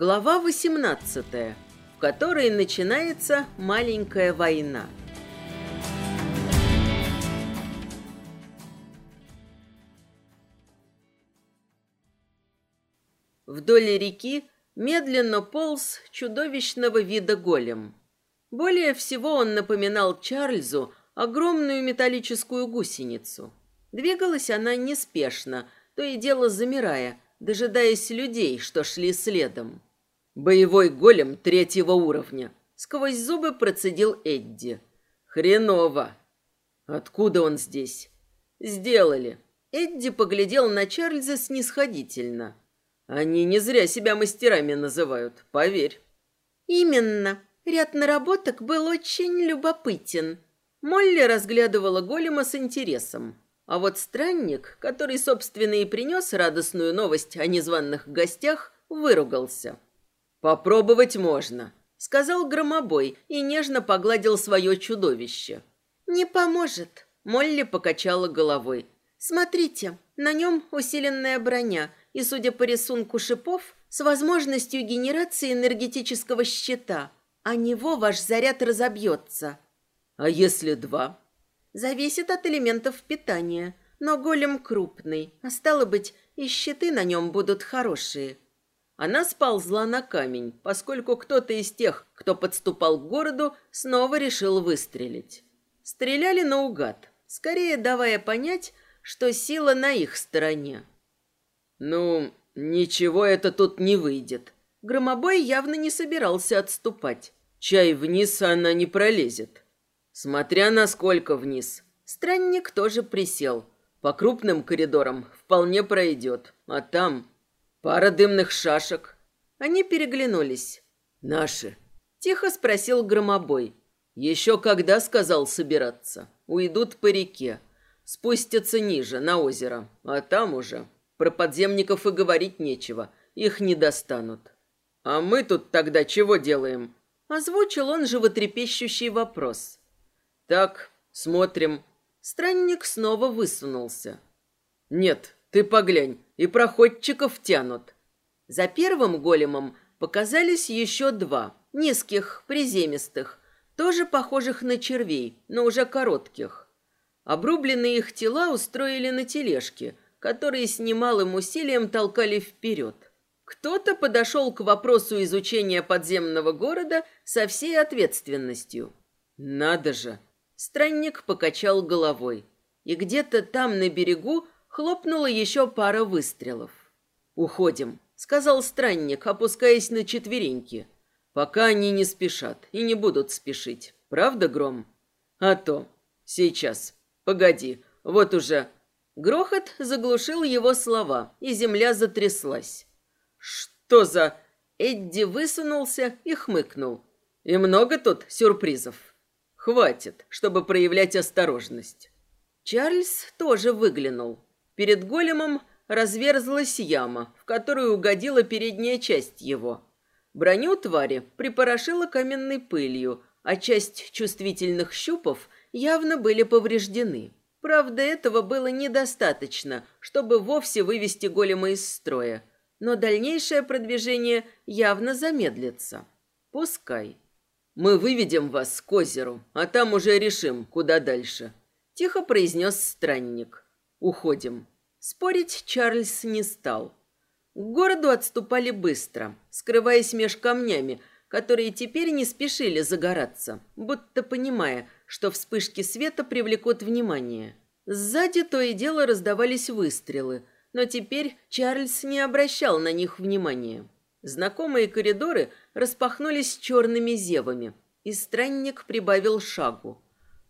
Глава 18, в которой начинается маленькая война. Вдоль реки медленно полз чудовищного вида голем. Более всего он напоминал Чарльзу огромную металлическую гусеницу. Двигалась она неспешно, то и дело замирая, дожидаясь людей, что шли следом. «Боевой голем третьего уровня», — сквозь зубы процедил Эдди. «Хреново!» «Откуда он здесь?» «Сделали». Эдди поглядел на Чарльза снисходительно. «Они не зря себя мастерами называют, поверь». «Именно. Ряд наработок был очень любопытен». Молли разглядывала голема с интересом. А вот странник, который, собственно, и принес радостную новость о незваных гостях, выругался. «Попробовать можно», — сказал громобой и нежно погладил свое чудовище. «Не поможет», — Молли покачала головой. «Смотрите, на нем усиленная броня, и, судя по рисунку шипов, с возможностью генерации энергетического щита. А него ваш заряд разобьется». «А если два?» Зависит от элементов питания, но голем крупный, а стало быть, и щиты на нем будут хорошие. Она сползла на камень, поскольку кто-то из тех, кто подступал к городу, снова решил выстрелить. Стреляли наугад, скорее давая понять, что сила на их стороне. «Ну, ничего это тут не выйдет». Громобой явно не собирался отступать. Чай вниз она не пролезет. Смотря насколько вниз. Странник тоже присел. По крупным коридорам вполне пройдет. А там пара дымных шашек. Они переглянулись. «Наши?» Тихо спросил громобой. «Еще когда, сказал, собираться? Уйдут по реке. Спустятся ниже, на озеро. А там уже про подземников и говорить нечего. Их не достанут. А мы тут тогда чего делаем?» Озвучил он животрепещущий вопрос. Так, смотрим. Странник снова высунулся. Нет, ты поглянь, и проходчиков тянут. За первым големом показались еще два, низких, приземистых, тоже похожих на червей, но уже коротких. Обрубленные их тела устроили на тележке, которые с немалым усилием толкали вперед. Кто-то подошел к вопросу изучения подземного города со всей ответственностью. Надо же, Странник покачал головой, и где-то там на берегу хлопнула еще пара выстрелов. «Уходим», — сказал странник, опускаясь на четвереньки. «Пока они не спешат и не будут спешить. Правда, Гром?» «А то. Сейчас. Погоди. Вот уже...» Грохот заглушил его слова, и земля затряслась. «Что за...» Эдди высунулся и хмыкнул. «И много тут сюрпризов?» Хватит, чтобы проявлять осторожность. Чарльз тоже выглянул. Перед големом разверзлась яма, в которую угодила передняя часть его. Броню твари припорошила каменной пылью, а часть чувствительных щупов явно были повреждены. Правда, этого было недостаточно, чтобы вовсе вывести голема из строя, но дальнейшее продвижение явно замедлится. Пускай. Мы выведем вас к озеру, а там уже решим, куда дальше. Тихо произнес странник. Уходим. Спорить Чарльз не стал. К городу отступали быстро, скрываясь меж камнями, которые теперь не спешили загораться, будто понимая, что вспышки света привлекут внимание. Сзади то и дело раздавались выстрелы, но теперь Чарльз не обращал на них внимания. Знакомые коридоры распахнулись черными зевами, и странник прибавил шагу.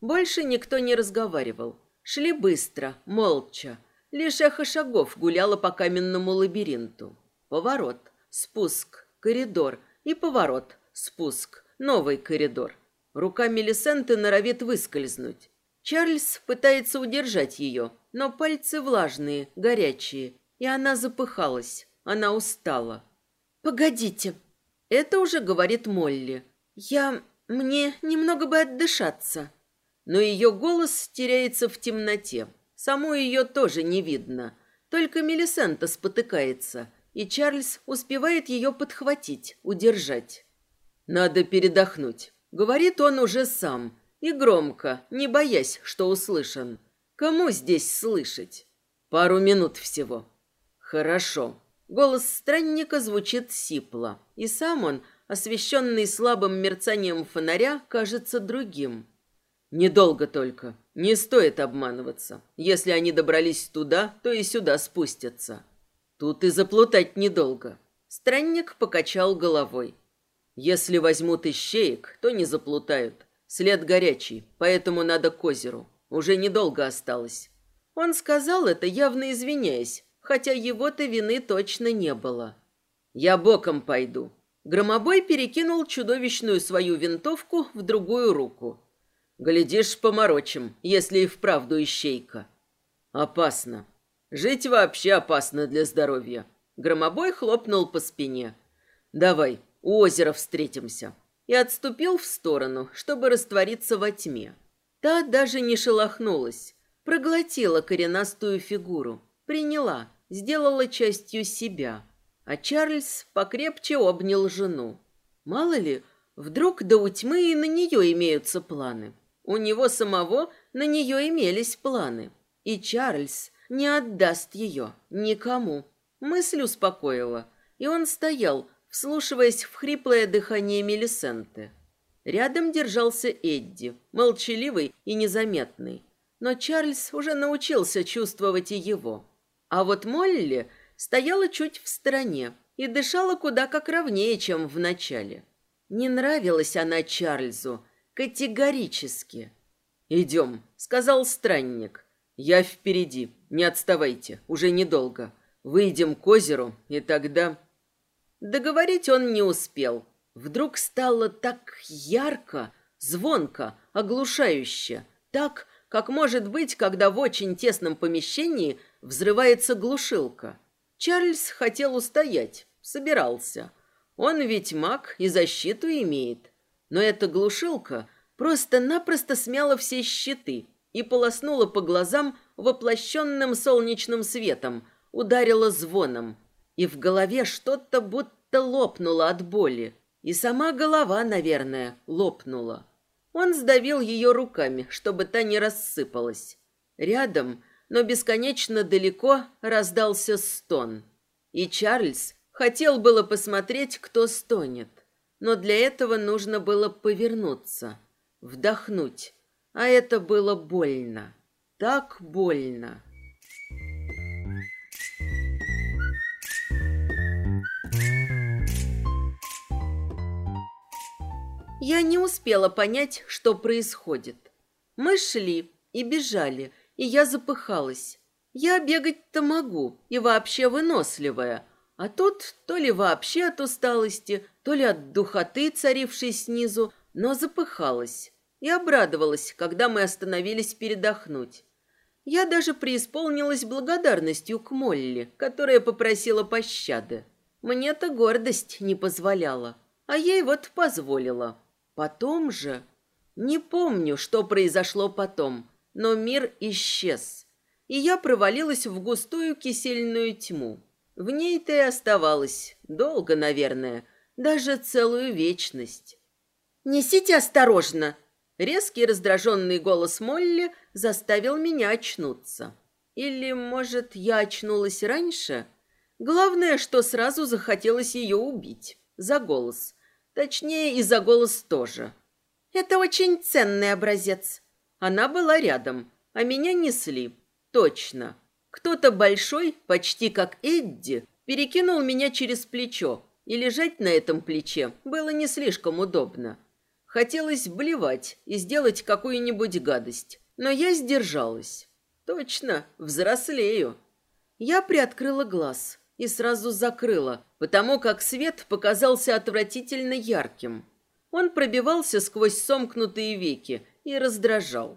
Больше никто не разговаривал. Шли быстро, молча. Лишь эхо шагов гуляло по каменному лабиринту. Поворот, спуск, коридор и поворот, спуск, новый коридор. Рука Мелисенты норовит выскользнуть. Чарльз пытается удержать ее, но пальцы влажные, горячие, и она запыхалась, она устала. «Погодите!» Это уже говорит Молли. «Я... мне немного бы отдышаться». Но ее голос теряется в темноте. Саму ее тоже не видно. Только Мелисента спотыкается, и Чарльз успевает ее подхватить, удержать. «Надо передохнуть», — говорит он уже сам, и громко, не боясь, что услышан. «Кому здесь слышать?» «Пару минут всего». «Хорошо». Голос странника звучит сипло, и сам он, освещенный слабым мерцанием фонаря, кажется другим. Недолго только. Не стоит обманываться. Если они добрались туда, то и сюда спустятся. Тут и заплутать недолго. Странник покачал головой. Если возьмут ищеек, то не заплутают. След горячий, поэтому надо к озеру. Уже недолго осталось. Он сказал это, явно извиняясь, хотя его-то вины точно не было. «Я боком пойду». Громобой перекинул чудовищную свою винтовку в другую руку. «Глядишь, поморочим, если и вправду ищейка». «Опасно. Жить вообще опасно для здоровья». Громобой хлопнул по спине. «Давай, у озера встретимся». И отступил в сторону, чтобы раствориться во тьме. Та даже не шелохнулась, проглотила коренастую фигуру, приняла, сделала частью себя. А Чарльз покрепче обнял жену. Мало ли, вдруг до утьмы и на нее имеются планы. У него самого на нее имелись планы. И Чарльз не отдаст ее никому. Мысль успокоила, и он стоял, вслушиваясь в хриплое дыхание Мелисенты. Рядом держался Эдди, молчаливый и незаметный. Но Чарльз уже научился чувствовать и его. А вот Молли стояла чуть в стороне и дышала куда как ровнее, чем в начале. Не нравилась она Чарльзу категорически. «Идем», — сказал странник. «Я впереди, не отставайте, уже недолго. Выйдем к озеру, и тогда...» Договорить он не успел. Вдруг стало так ярко, звонко, оглушающе, так, как может быть, когда в очень тесном помещении взрывается глушилка. Чарльз хотел устоять, собирался. Он ведь маг и защиту имеет. Но эта глушилка просто-напросто смяла все щиты и полоснула по глазам воплощенным солнечным светом, ударила звоном. И в голове что-то будто лопнуло от боли. И сама голова, наверное, лопнула. Он сдавил ее руками, чтобы та не рассыпалась. Рядом, но бесконечно далеко, раздался стон. И Чарльз хотел было посмотреть, кто стонет. Но для этого нужно было повернуться, вдохнуть. А это было больно. Так больно. Я не успела понять, что происходит. Мы шли и бежали, и я запыхалась. Я бегать-то могу, и вообще выносливая. А тут то ли вообще от усталости, то ли от духоты, царившей снизу, но запыхалась. И обрадовалась, когда мы остановились передохнуть. Я даже преисполнилась благодарностью к Молли, которая попросила пощады. Мне-то гордость не позволяла, а ей вот позволила. Потом же... Не помню, что произошло потом, но мир исчез. И я провалилась в густую кисельную тьму. В ней-то и оставалась. Долго, наверное. Даже целую вечность. «Несите осторожно!» Резкий раздраженный голос Молли заставил меня очнуться. Или, может, я очнулась раньше? Главное, что сразу захотелось ее убить. За голос. Точнее, и за голос тоже. Это очень ценный образец. Она была рядом, а меня несли. Точно. Кто-то большой, почти как Эдди, перекинул меня через плечо, и лежать на этом плече было не слишком удобно. Хотелось блевать и сделать какую-нибудь гадость, но я сдержалась. Точно, взрослею. Я приоткрыла глаз и сразу закрыла, потому как свет показался отвратительно ярким. Он пробивался сквозь сомкнутые веки и раздражал.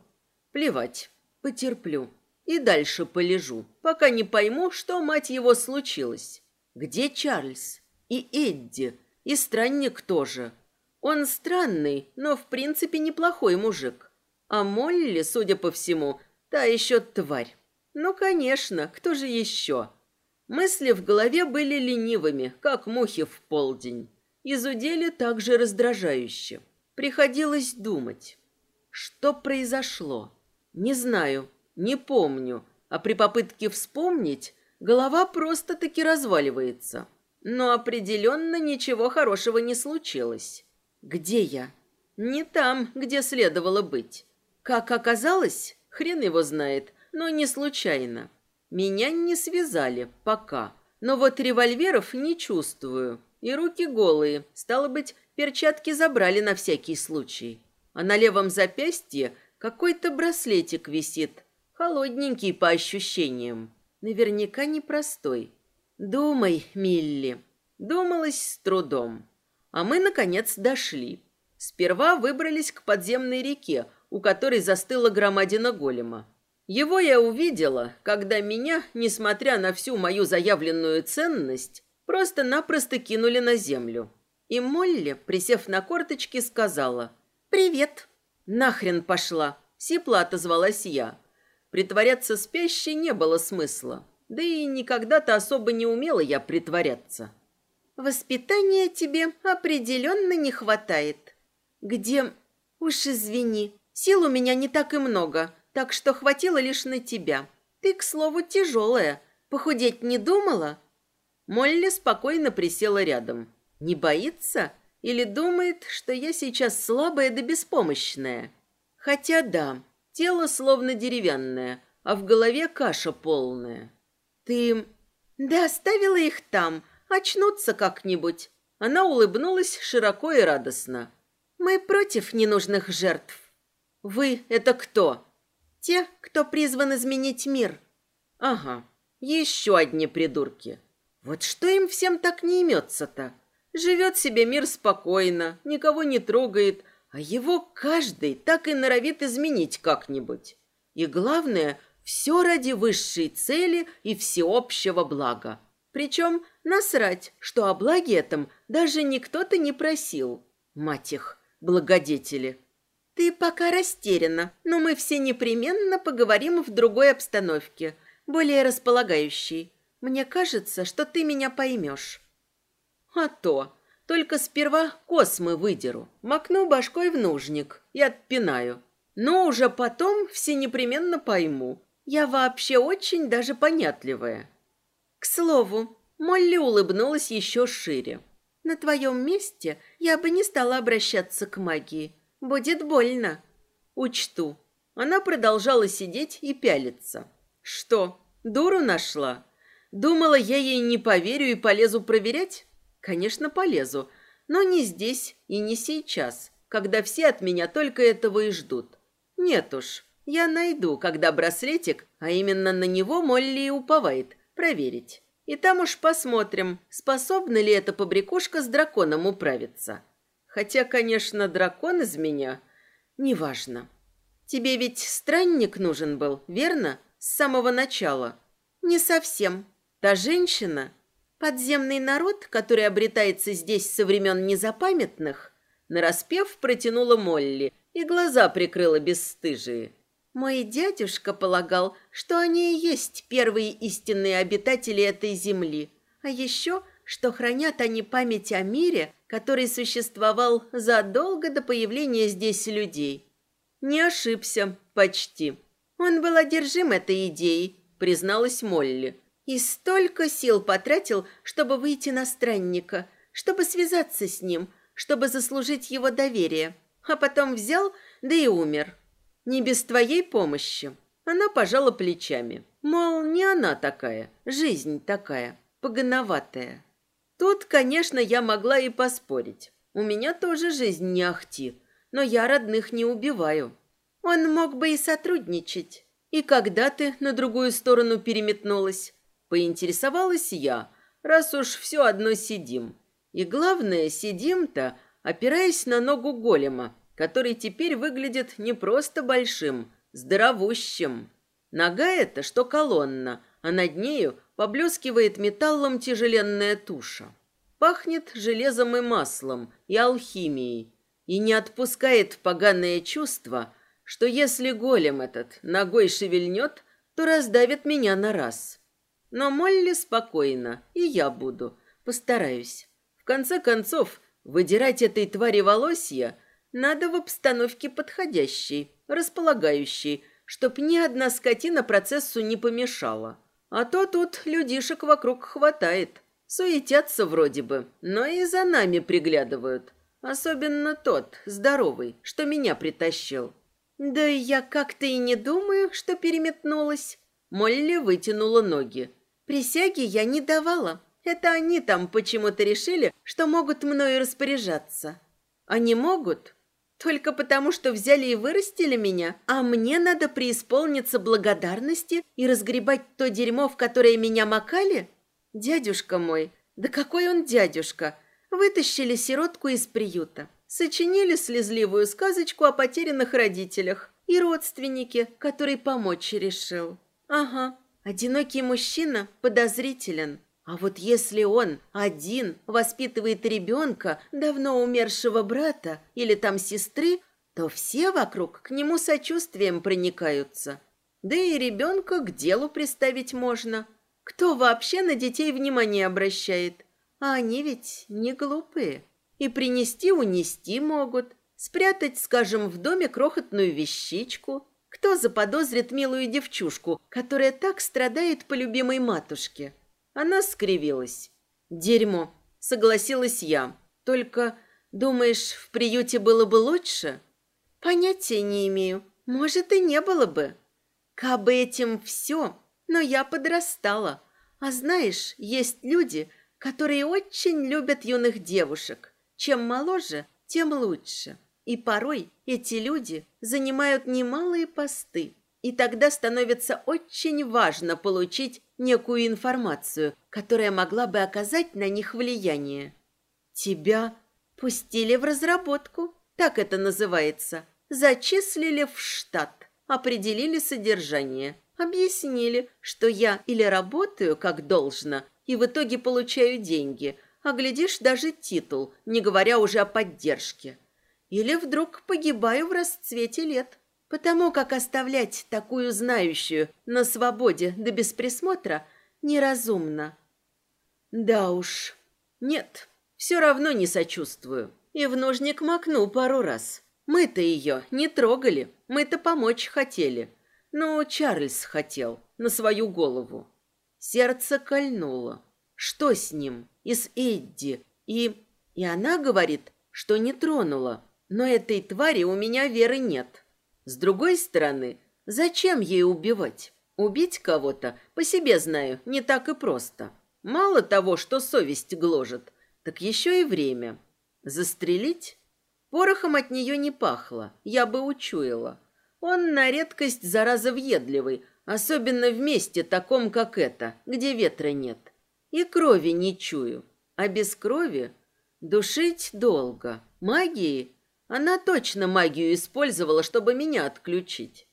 Плевать, потерплю. И дальше полежу, пока не пойму, что, мать его, случилось. Где Чарльз? И Эдди? И странник тоже. Он странный, но в принципе неплохой мужик. А Молли, судя по всему, та еще тварь. Ну, конечно, кто же еще? Мысли в голове были ленивыми, как мухи в полдень. Изудели также раздражающе. Приходилось думать. Что произошло? Не знаю, не помню, а при попытке вспомнить голова просто-таки разваливается. Но определенно ничего хорошего не случилось. Где я? Не там, где следовало быть. Как оказалось, хрен его знает, но не случайно. Меня не связали пока, но вот револьверов не чувствую. И руки голые, стало быть, перчатки забрали на всякий случай. А на левом запястье какой-то браслетик висит, холодненький по ощущениям. Наверняка непростой. Думай, Милли. Думалось с трудом. А мы, наконец, дошли. Сперва выбрались к подземной реке, у которой застыла громадина голема. Его я увидела, когда меня, несмотря на всю мою заявленную ценность, просто-напросто кинули на землю. И Молли, присев на корточки, сказала «Привет». «Нахрен пошла!» — сипло отозвалась я. Притворяться спящей не было смысла. Да и никогда-то особо не умела я притворяться. «Воспитания тебе определенно не хватает. Где... Уж извини, сил у меня не так и много, так что хватило лишь на тебя. Ты, к слову, тяжелая. Похудеть не думала?» Молли спокойно присела рядом. «Не боится? Или думает, что я сейчас слабая да беспомощная?» Хотя да, тело словно деревянное, а в голове каша полная. «Ты...» «Да оставила их там, очнутся как-нибудь». Она улыбнулась широко и радостно. Мы против ненужных жертв. Вы — это кто? Те, кто призван изменить мир. Ага, еще одни придурки. Вот что им всем так не имется-то? Живет себе мир спокойно, никого не трогает, а его каждый так и норовит изменить как-нибудь. И главное, все ради высшей цели и всеобщего блага. Причем насрать, что о благе этом даже никто-то не просил. Мать их, благодетели. Ты пока растеряна, но мы все непременно поговорим в другой обстановке, более располагающей. Мне кажется, что ты меня поймешь. А то. Только сперва космы выдеру, макну башкой в нужник и отпинаю. Но уже потом все непременно пойму. Я вообще очень даже понятливая. К слову, Молли улыбнулась еще шире. На твоем месте я бы не стала обращаться к магии. Будет больно. Учту. Она продолжала сидеть и пялиться. Что, дуру нашла? Думала, я ей не поверю и полезу проверять? Конечно, полезу, но не здесь и не сейчас, когда все от меня только этого и ждут. Нет уж, я найду, когда браслетик, а именно на него Молли и уповает, проверить. И там уж посмотрим, способна ли эта побрякушка с драконом управиться. Хотя, конечно, дракон из меня неважно. Тебе ведь странник нужен был, верно? С самого начала. Не совсем. Та женщина, подземный народ, который обретается здесь со времен незапамятных, нараспев протянула Молли и глаза прикрыла бесстыжие. Мой дядюшка полагал, что они и есть первые истинные обитатели этой земли, а еще, что хранят они память о мире, который существовал задолго до появления здесь людей. Не ошибся, почти. Он был одержим этой идеей, призналась Молли, и столько сил потратил, чтобы выйти на странника, чтобы связаться с ним, чтобы заслужить его доверие, а потом взял, да и умер. Не без твоей помощи. Она пожала плечами. Мол, не она такая, жизнь такая, погоноватая. Тут, конечно, я могла и поспорить. У меня тоже жизнь не ахти, но я родных не убиваю. Он мог бы и сотрудничать. И когда ты на другую сторону переметнулась? Поинтересовалась я, раз уж все одно сидим. И главное, сидим-то, опираясь на ногу голема, который теперь выглядит не просто большим, здоровущим. Нога эта, что колонна, а над нею поблескивает металлом тяжеленная туша. Пахнет железом и маслом, и алхимией, и не отпускает поганое чувство, что если голем этот ногой шевельнет, то раздавит меня на раз. Но Молли спокойно, и я буду. Постараюсь. В конце концов, выдирать этой твари волосья надо в обстановке подходящей, располагающей, чтоб ни одна скотина процессу не помешала. А то тут людишек вокруг хватает. Суетятся вроде бы, но и за нами приглядывают. Особенно тот, здоровый, что меня притащил. Да я как-то и не думаю, что переметнулась. Молли вытянула ноги. Присяги я не давала. Это они там почему-то решили, что могут мною распоряжаться. Они могут, только потому, что взяли и вырастили меня, а мне надо преисполниться благодарности и разгребать то дерьмо, в которое меня макали? Дядюшка мой, да какой он дядюшка! Вытащили сиротку из приюта, сочинили слезливую сказочку о потерянных родителях и родственнике, который помочь решил. Ага, одинокий мужчина подозрителен. А вот если он один воспитывает ребенка, давно умершего брата или там сестры, то все вокруг к нему сочувствием проникаются. Да и ребенка к делу приставить можно. Кто вообще на детей внимание обращает? А они ведь не глупые. И принести-унести могут. Спрятать, скажем, в доме крохотную вещичку. Кто заподозрит милую девчушку, которая так страдает по любимой матушке? Она скривилась. «Дерьмо», — согласилась я. «Только, думаешь, в приюте было бы лучше?» «Понятия не имею. Может, и не было бы. Кабы этим все, но я подрастала. А знаешь, есть люди, которые очень любят юных девушек. Чем моложе, тем лучше. И порой эти люди занимают немалые посты. И тогда становится очень важно получить некую информацию, которая могла бы оказать на них влияние. Тебя пустили в разработку, так это называется. Зачислили в штат, определили содержание, объяснили, что я или работаю как должно, и в итоге получаю деньги, а глядишь даже титул, не говоря уже о поддержке. Или вдруг погибаю в расцвете лет потому как оставлять такую знающую на свободе да без присмотра неразумно. Да уж, нет, все равно не сочувствую. И в ножник макну пару раз. Мы-то ее не трогали, мы-то помочь хотели. Но Чарльз хотел, на свою голову. Сердце кольнуло. Что с ним? И с Эдди? И... И она говорит, что не тронула. Но этой твари у меня веры нет. С другой стороны, зачем ей убивать? Убить кого-то, по себе знаю, не так и просто. Мало того, что совесть гложет, так еще и время. Застрелить? Порохом от нее не пахло, я бы учуяла. Он на редкость зараза въедливый, особенно в месте таком, как это, где ветра нет. И крови не чую. А без крови душить долго. Магии она точно магию использовала, чтобы меня отключить.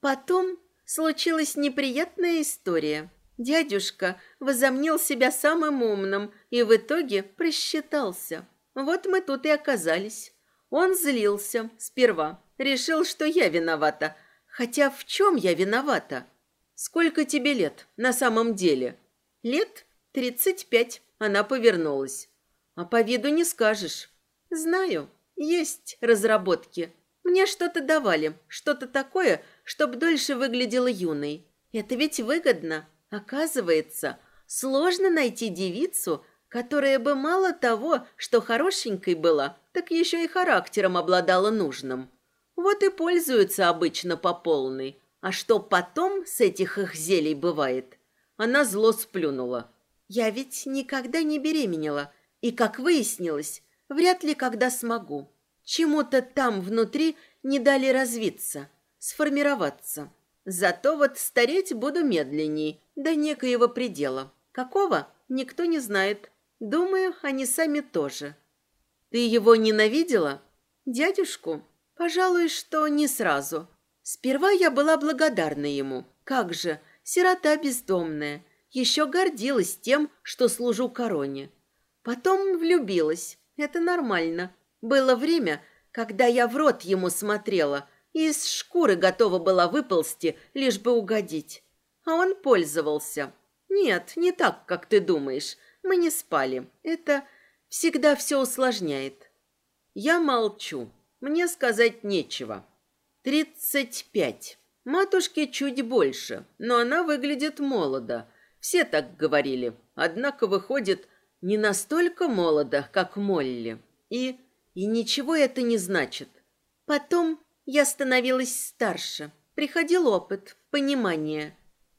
Потом случилась неприятная история. Дядюшка возомнил себя самым умным и в итоге просчитался. Вот мы тут и оказались. Он злился сперва, решил, что я виновата. Хотя в чем я виновата? Сколько тебе лет на самом деле? Лет тридцать пять. Она повернулась. А по виду не скажешь. Знаю, есть разработки. Мне что-то давали, что-то такое, чтобы дольше выглядела юной. Это ведь выгодно. Оказывается, сложно найти девицу, которая бы мало того, что хорошенькой была, так еще и характером обладала нужным. Вот и пользуются обычно по полной. А что потом с этих их зелий бывает? Она зло сплюнула. Я ведь никогда не беременела, и, как выяснилось, Вряд ли когда смогу. Чему-то там внутри не дали развиться, сформироваться. Зато вот стареть буду медленней, до некоего предела. Какого, никто не знает. Думаю, они сами тоже. Ты его ненавидела? Дядюшку? Пожалуй, что не сразу. Сперва я была благодарна ему. Как же, сирота бездомная. Еще гордилась тем, что служу короне. Потом влюбилась. Это нормально. Было время, когда я в рот ему смотрела и из шкуры готова была выползти, лишь бы угодить. А он пользовался. Нет, не так, как ты думаешь. Мы не спали. Это всегда все усложняет. Я молчу. Мне сказать нечего. Тридцать пять. Матушке чуть больше, но она выглядит молодо. Все так говорили. Однако выходит не настолько молодо, как Молли. И и ничего это не значит. Потом я становилась старше. Приходил опыт, понимание.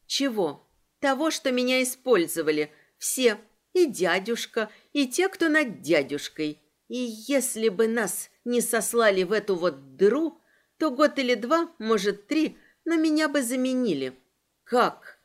Чего? Того, что меня использовали. Все. И дядюшка, и те, кто над дядюшкой. И если бы нас не сослали в эту вот дыру, то год или два, может, три, но меня бы заменили. Как?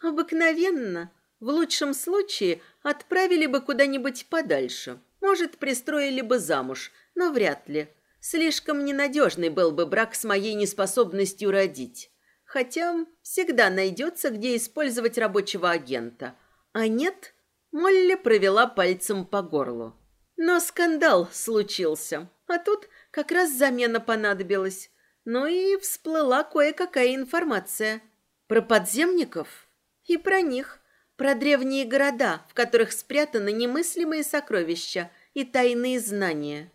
Обыкновенно. В лучшем случае отправили бы куда-нибудь подальше. Может, пристроили бы замуж, но вряд ли. Слишком ненадежный был бы брак с моей неспособностью родить. Хотя всегда найдется, где использовать рабочего агента. А нет, Молли провела пальцем по горлу. Но скандал случился, а тут как раз замена понадобилась. Ну и всплыла кое-какая информация. Про подземников и про них, про древние города, в которых спрятаны немыслимые сокровища и тайные знания.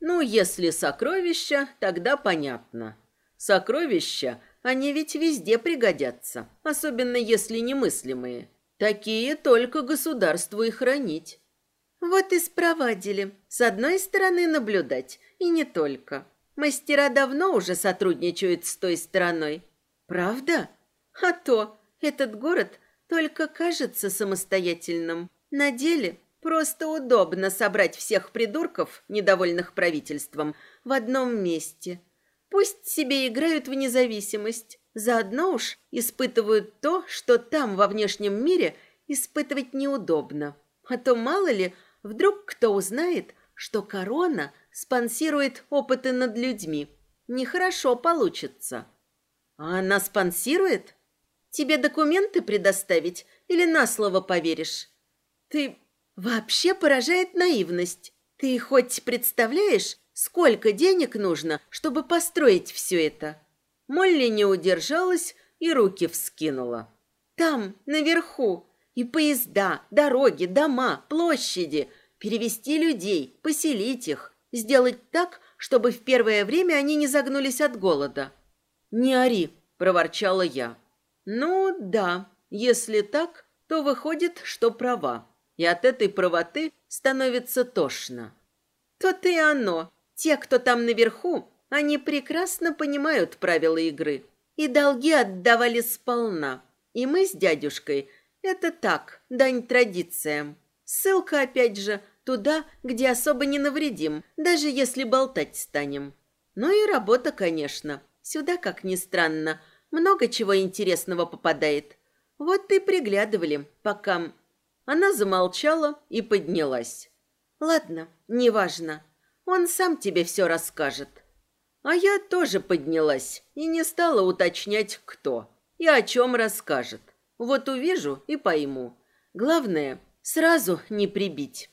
Ну, если сокровища, тогда понятно. Сокровища, они ведь везде пригодятся, особенно если немыслимые. Такие только государству и хранить. Вот и спровадили. С одной стороны наблюдать, и не только. Мастера давно уже сотрудничают с той стороной. Правда? А то этот город только кажется самостоятельным. На деле просто удобно собрать всех придурков, недовольных правительством, в одном месте. Пусть себе играют в независимость. Заодно уж испытывают то, что там, во внешнем мире, испытывать неудобно. А то, мало ли, Вдруг кто узнает, что корона спонсирует опыты над людьми. Нехорошо получится. А она спонсирует? Тебе документы предоставить или на слово поверишь? Ты вообще поражает наивность. Ты хоть представляешь, сколько денег нужно, чтобы построить все это? Молли не удержалась и руки вскинула. Там, наверху, и поезда, дороги, дома, площади, перевести людей, поселить их, сделать так, чтобы в первое время они не загнулись от голода. «Не ори», – проворчала я. «Ну, да, если так, то выходит, что права, и от этой правоты становится тошно». «То-то и оно. Те, кто там наверху, они прекрасно понимают правила игры. И долги отдавали сполна. И мы с дядюшкой – это так, дань традициям. Ссылка, опять же, туда, где особо не навредим, даже если болтать станем. Ну и работа, конечно. Сюда, как ни странно, много чего интересного попадает. Вот и приглядывали, пока... Она замолчала и поднялась. Ладно, неважно. Он сам тебе все расскажет. А я тоже поднялась и не стала уточнять, кто и о чем расскажет. Вот увижу и пойму. Главное, сразу не прибить.